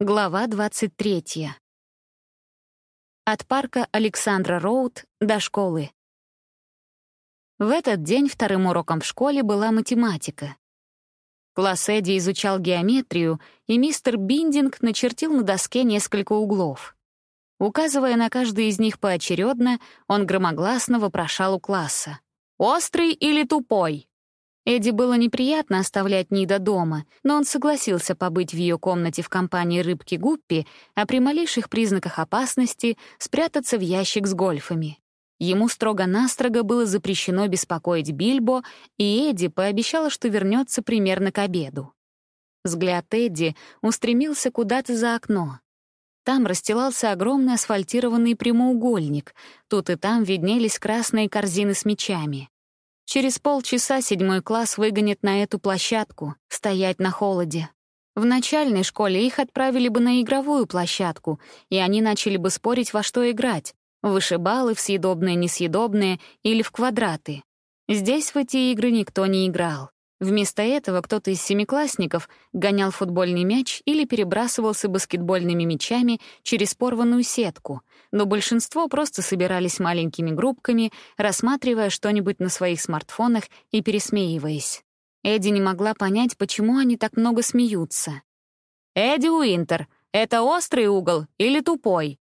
Глава 23. От парка Александра Роуд до школы. В этот день вторым уроком в школе была математика. Класс Эдди изучал геометрию, и мистер Биндинг начертил на доске несколько углов. Указывая на каждый из них поочередно, он громогласно вопрошал у класса. «Острый или тупой?» Эдди было неприятно оставлять Нида дома, но он согласился побыть в ее комнате в компании рыбки Гуппи, а при малейших признаках опасности спрятаться в ящик с гольфами. Ему строго-настрого было запрещено беспокоить Бильбо, и Эдди пообещала, что вернется примерно к обеду. Взгляд Эдди устремился куда-то за окно. Там расстилался огромный асфальтированный прямоугольник, тут и там виднелись красные корзины с мечами. Через полчаса седьмой класс выгонит на эту площадку, стоять на холоде. В начальной школе их отправили бы на игровую площадку, и они начали бы спорить, во что играть — в вышибалы, в съедобные, несъедобные или в квадраты. Здесь в эти игры никто не играл. Вместо этого кто-то из семиклассников гонял футбольный мяч или перебрасывался баскетбольными мячами через порванную сетку, но большинство просто собирались маленькими группками, рассматривая что-нибудь на своих смартфонах и пересмеиваясь. Эдди не могла понять, почему они так много смеются. «Эдди Уинтер, это острый угол или тупой?»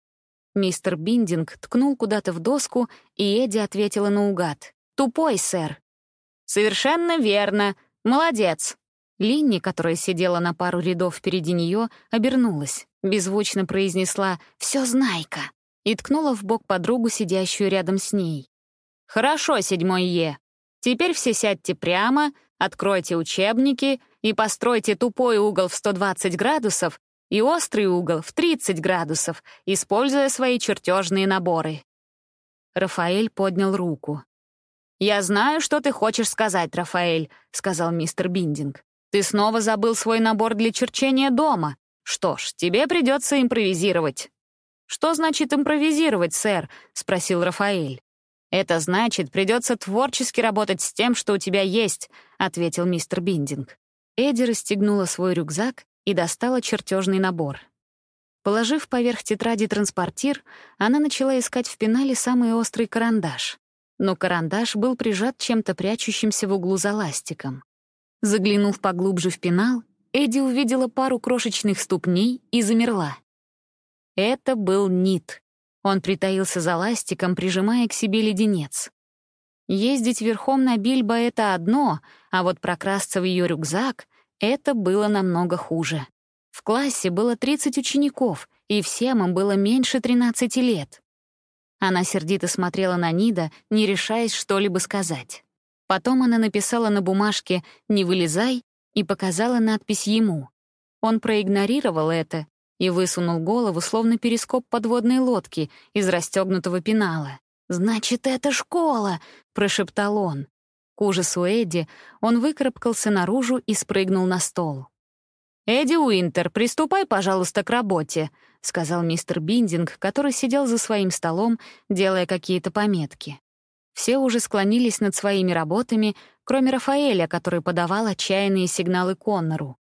Мистер Биндинг ткнул куда-то в доску, и Эдди ответила наугад. «Тупой, сэр». «Совершенно верно. Молодец!» Линни, которая сидела на пару рядов впереди нее, обернулась, беззвучно произнесла «Всё знайка» и ткнула в бок подругу, сидящую рядом с ней. «Хорошо, седьмой Е. Теперь все сядьте прямо, откройте учебники и постройте тупой угол в 120 градусов и острый угол в 30 градусов, используя свои чертежные наборы». Рафаэль поднял руку. «Я знаю, что ты хочешь сказать, Рафаэль», — сказал мистер Биндинг. «Ты снова забыл свой набор для черчения дома. Что ж, тебе придется импровизировать». «Что значит импровизировать, сэр?» — спросил Рафаэль. «Это значит, придется творчески работать с тем, что у тебя есть», — ответил мистер Биндинг. Эдди расстегнула свой рюкзак и достала чертежный набор. Положив поверх тетради транспортир, она начала искать в пенале самый острый карандаш но карандаш был прижат чем-то прячущимся в углу за ластиком. Заглянув поглубже в пенал, Эдди увидела пару крошечных ступней и замерла. Это был Нит. Он притаился за ластиком, прижимая к себе леденец. Ездить верхом на Бильбо — это одно, а вот прокрасться в ее рюкзак — это было намного хуже. В классе было 30 учеников, и всем им было меньше 13 лет. Она сердито смотрела на Нида, не решаясь что-либо сказать. Потом она написала на бумажке «Не вылезай» и показала надпись ему. Он проигнорировал это и высунул голову, словно перископ подводной лодки из расстегнутого пенала. «Значит, это школа!» — прошептал он. К ужасу Эдди он выкарабкался наружу и спрыгнул на стол. «Эдди Уинтер, приступай, пожалуйста, к работе», — сказал мистер Биндинг, который сидел за своим столом, делая какие-то пометки. Все уже склонились над своими работами, кроме Рафаэля, который подавал отчаянные сигналы Коннору.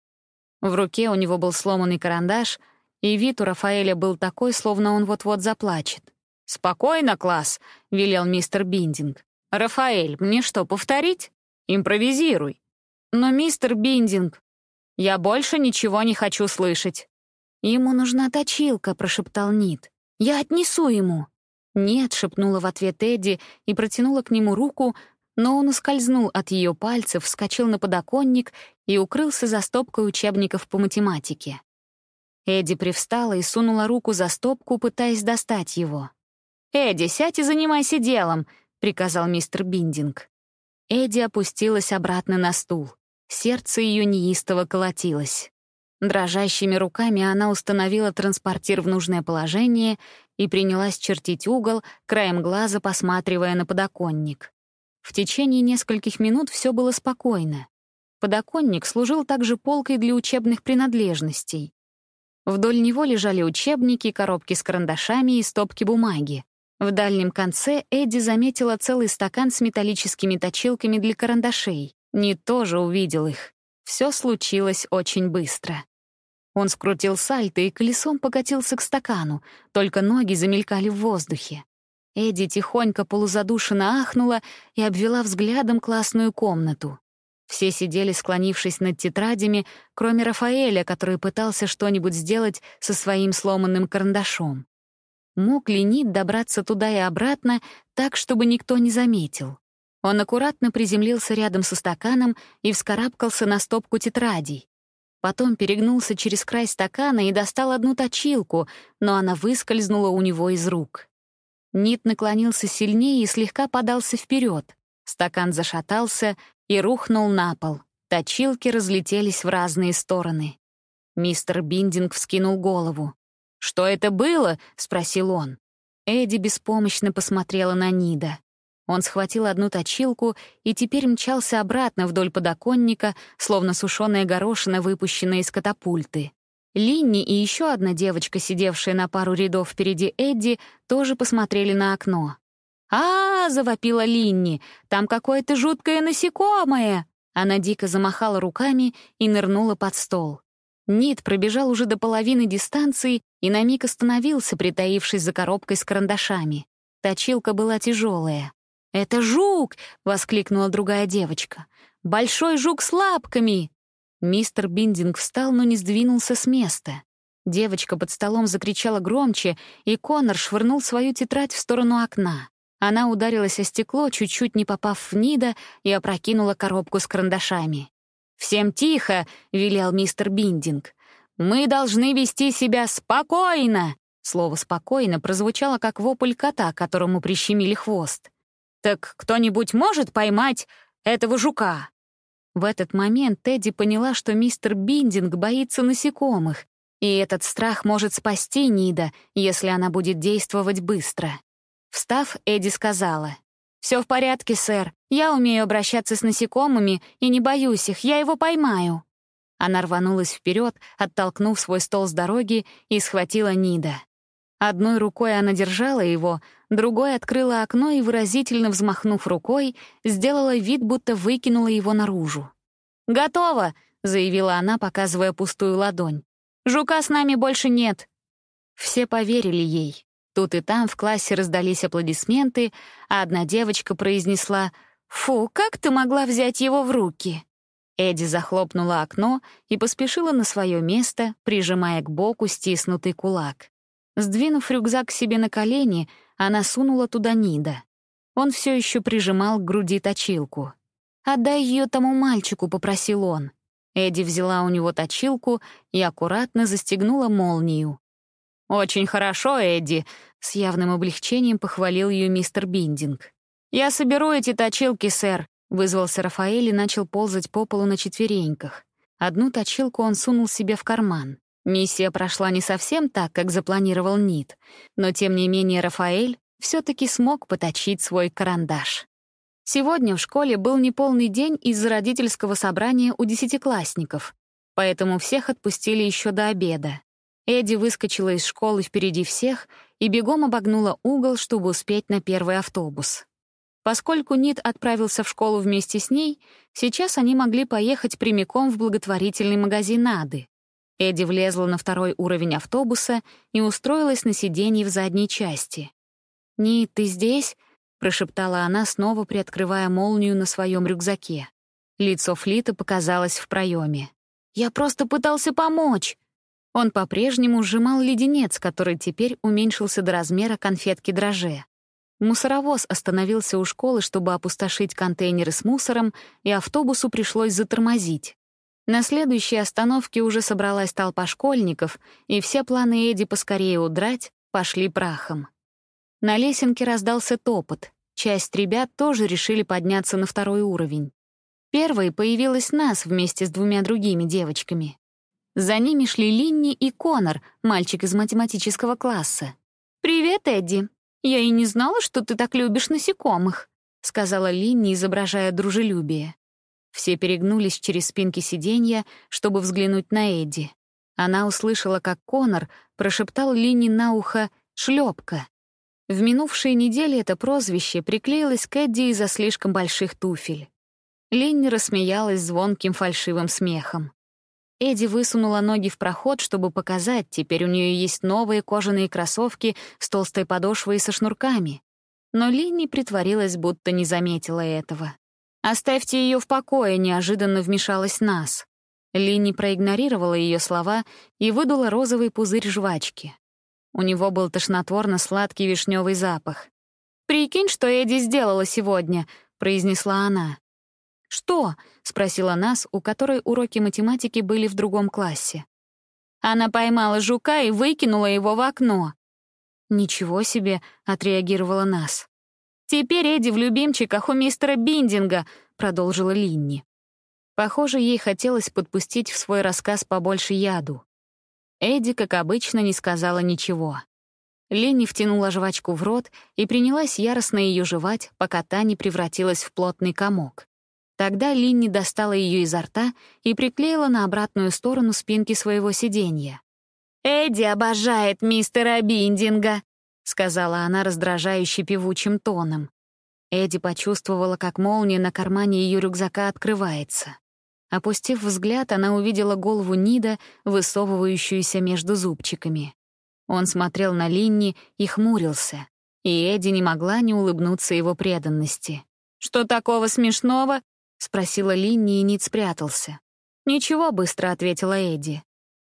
В руке у него был сломанный карандаш, и вид у Рафаэля был такой, словно он вот-вот заплачет. «Спокойно, класс», — велел мистер Биндинг. «Рафаэль, мне что, повторить? Импровизируй». «Но мистер Биндинг...» Я больше ничего не хочу слышать». «Ему нужна точилка», — прошептал Нит. «Я отнесу ему». «Нет», — шепнула в ответ Эдди и протянула к нему руку, но он ускользнул от ее пальцев, вскочил на подоконник и укрылся за стопкой учебников по математике. Эдди привстала и сунула руку за стопку, пытаясь достать его. «Эдди, сядь и занимайся делом», — приказал мистер Биндинг. Эдди опустилась обратно на стул. Сердце ее неистово колотилось. Дрожащими руками она установила транспортир в нужное положение и принялась чертить угол, краем глаза посматривая на подоконник. В течение нескольких минут все было спокойно. Подоконник служил также полкой для учебных принадлежностей. Вдоль него лежали учебники, коробки с карандашами и стопки бумаги. В дальнем конце Эдди заметила целый стакан с металлическими точилками для карандашей. Нит тоже увидел их. Все случилось очень быстро. Он скрутил сальто и колесом покатился к стакану, только ноги замелькали в воздухе. Эдди тихонько полузадушенно ахнула и обвела взглядом классную комнату. Все сидели, склонившись над тетрадями, кроме Рафаэля, который пытался что-нибудь сделать со своим сломанным карандашом. Мог ли Нит добраться туда и обратно так, чтобы никто не заметил? Он аккуратно приземлился рядом со стаканом и вскарабкался на стопку тетрадей. Потом перегнулся через край стакана и достал одну точилку, но она выскользнула у него из рук. Нит наклонился сильнее и слегка подался вперед. Стакан зашатался и рухнул на пол. Точилки разлетелись в разные стороны. Мистер Биндинг вскинул голову. «Что это было?» — спросил он. Эдди беспомощно посмотрела на Нида. Он схватил одну точилку и теперь мчался обратно вдоль подоконника, словно сушеная горошина, выпущенная из катапульты. Линни и еще одна девочка, сидевшая на пару рядов впереди Эдди, тоже посмотрели на окно. а, -а, -а завопила Линни. «Там какое-то жуткое насекомое!» Она дико замахала руками и нырнула под стол. Нит пробежал уже до половины дистанции и на миг остановился, притаившись за коробкой с карандашами. Точилка была тяжелая. «Это жук!» — воскликнула другая девочка. «Большой жук с лапками!» Мистер Биндинг встал, но не сдвинулся с места. Девочка под столом закричала громче, и Конор швырнул свою тетрадь в сторону окна. Она ударилась о стекло, чуть-чуть не попав в Нида, и опрокинула коробку с карандашами. «Всем тихо!» — велел мистер Биндинг. «Мы должны вести себя спокойно!» Слово «спокойно» прозвучало как вопль кота, которому прищемили хвост. «Так кто-нибудь может поймать этого жука?» В этот момент Тедди поняла, что мистер Биндинг боится насекомых, и этот страх может спасти Нида, если она будет действовать быстро. Встав, Эдди сказала, «Все в порядке, сэр. Я умею обращаться с насекомыми и не боюсь их, я его поймаю». Она рванулась вперед, оттолкнув свой стол с дороги, и схватила Нида. Одной рукой она держала его, другой открыла окно и, выразительно взмахнув рукой, сделала вид, будто выкинула его наружу. «Готово!» — заявила она, показывая пустую ладонь. «Жука с нами больше нет!» Все поверили ей. Тут и там в классе раздались аплодисменты, а одна девочка произнесла «Фу, как ты могла взять его в руки?» Эдди захлопнула окно и поспешила на свое место, прижимая к боку стиснутый кулак. Сдвинув рюкзак себе на колени, она сунула туда Нида. Он все еще прижимал к груди точилку. «Отдай ее тому мальчику», — попросил он. Эдди взяла у него точилку и аккуратно застегнула молнию. «Очень хорошо, Эдди», — с явным облегчением похвалил ее мистер Биндинг. «Я соберу эти точилки, сэр», — вызвался Рафаэль и начал ползать по полу на четвереньках. Одну точилку он сунул себе в карман. Миссия прошла не совсем так, как запланировал Нит, но тем не менее Рафаэль все-таки смог поточить свой карандаш. Сегодня в школе был неполный день из-за родительского собрания у десятиклассников, поэтому всех отпустили еще до обеда. Эдди выскочила из школы впереди всех и бегом обогнула угол, чтобы успеть на первый автобус. Поскольку Нит отправился в школу вместе с ней, сейчас они могли поехать прямиком в благотворительный магазин Ады. Эдди влезла на второй уровень автобуса и устроилась на сиденье в задней части. «Ни, ты здесь?» — прошептала она, снова приоткрывая молнию на своем рюкзаке. Лицо Флита показалось в проеме. «Я просто пытался помочь!» Он по-прежнему сжимал леденец, который теперь уменьшился до размера конфетки дроже. Мусоровоз остановился у школы, чтобы опустошить контейнеры с мусором, и автобусу пришлось затормозить. На следующей остановке уже собралась толпа школьников, и все планы Эдди поскорее удрать пошли прахом. На лесенке раздался топот. Часть ребят тоже решили подняться на второй уровень. Первой появилась нас вместе с двумя другими девочками. За ними шли Линни и Конор, мальчик из математического класса. «Привет, Эдди. Я и не знала, что ты так любишь насекомых», — сказала Линни, изображая дружелюбие. Все перегнулись через спинки сиденья, чтобы взглянуть на Эдди. Она услышала, как Конор прошептал Лини на ухо «шлепка». В минувшие недели это прозвище приклеилось к Эдди из-за слишком больших туфель. Линни рассмеялась звонким фальшивым смехом. Эдди высунула ноги в проход, чтобы показать, теперь у нее есть новые кожаные кроссовки с толстой подошвой и со шнурками. Но Линни притворилась, будто не заметила этого. «Оставьте ее в покое», — неожиданно вмешалась нас. Линни проигнорировала ее слова и выдула розовый пузырь жвачки. У него был тошнотворно-сладкий вишневый запах. «Прикинь, что Эдди сделала сегодня», — произнесла она. «Что?» — спросила нас, у которой уроки математики были в другом классе. Она поймала жука и выкинула его в окно. «Ничего себе!» — отреагировала нас. «Теперь Эдди в любимчиках у мистера Биндинга», — продолжила Линни. Похоже, ей хотелось подпустить в свой рассказ побольше яду. Эдди, как обычно, не сказала ничего. Линни втянула жвачку в рот и принялась яростно ее жевать, пока та не превратилась в плотный комок. Тогда Линни достала ее изо рта и приклеила на обратную сторону спинки своего сиденья. «Эдди обожает мистера Биндинга», — сказала она раздражающе певучим тоном. Эдди почувствовала, как молния на кармане ее рюкзака открывается. Опустив взгляд, она увидела голову Нида, высовывающуюся между зубчиками. Он смотрел на Линни и хмурился, и Эдди не могла не улыбнуться его преданности. «Что такого смешного?» — спросила Линни, и Нид спрятался. «Ничего», — быстро ответила Эдди.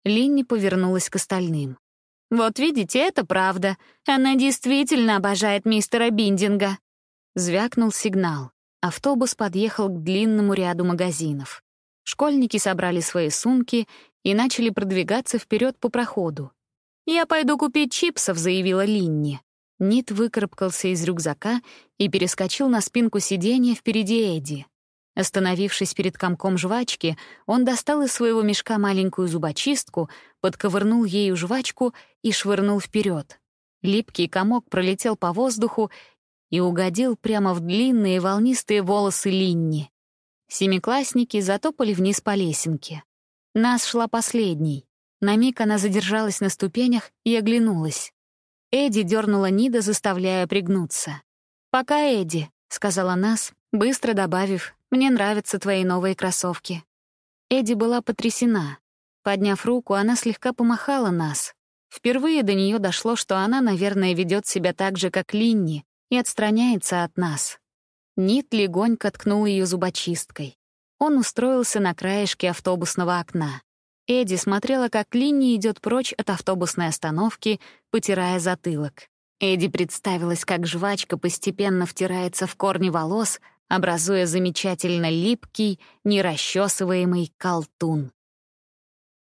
Линни повернулась к остальным. «Вот видите, это правда. Она действительно обожает мистера Биндинга». Звякнул сигнал. Автобус подъехал к длинному ряду магазинов. Школьники собрали свои сумки и начали продвигаться вперед по проходу. «Я пойду купить чипсов», — заявила Линни. Нит выкарабкался из рюкзака и перескочил на спинку сиденья впереди Эдди. Остановившись перед комком жвачки, он достал из своего мешка маленькую зубочистку, подковырнул ею жвачку и швырнул вперед. Липкий комок пролетел по воздуху и угодил прямо в длинные волнистые волосы Линни. Семиклассники затопали вниз по лесенке. Нас шла последней. На миг она задержалась на ступенях и оглянулась. Эдди дернула Нида, заставляя пригнуться. «Пока, Эдди», — сказала Нас, быстро добавив мне нравятся твои новые кроссовки». Эдди была потрясена. Подняв руку, она слегка помахала нас. Впервые до нее дошло, что она, наверное, ведет себя так же, как Линни, и отстраняется от нас. Нит легонько ткнул ее зубочисткой. Он устроился на краешке автобусного окна. Эдди смотрела, как Линни идет прочь от автобусной остановки, потирая затылок. Эдди представилась, как жвачка постепенно втирается в корни волос, образуя замечательно липкий, нерасчесываемый колтун.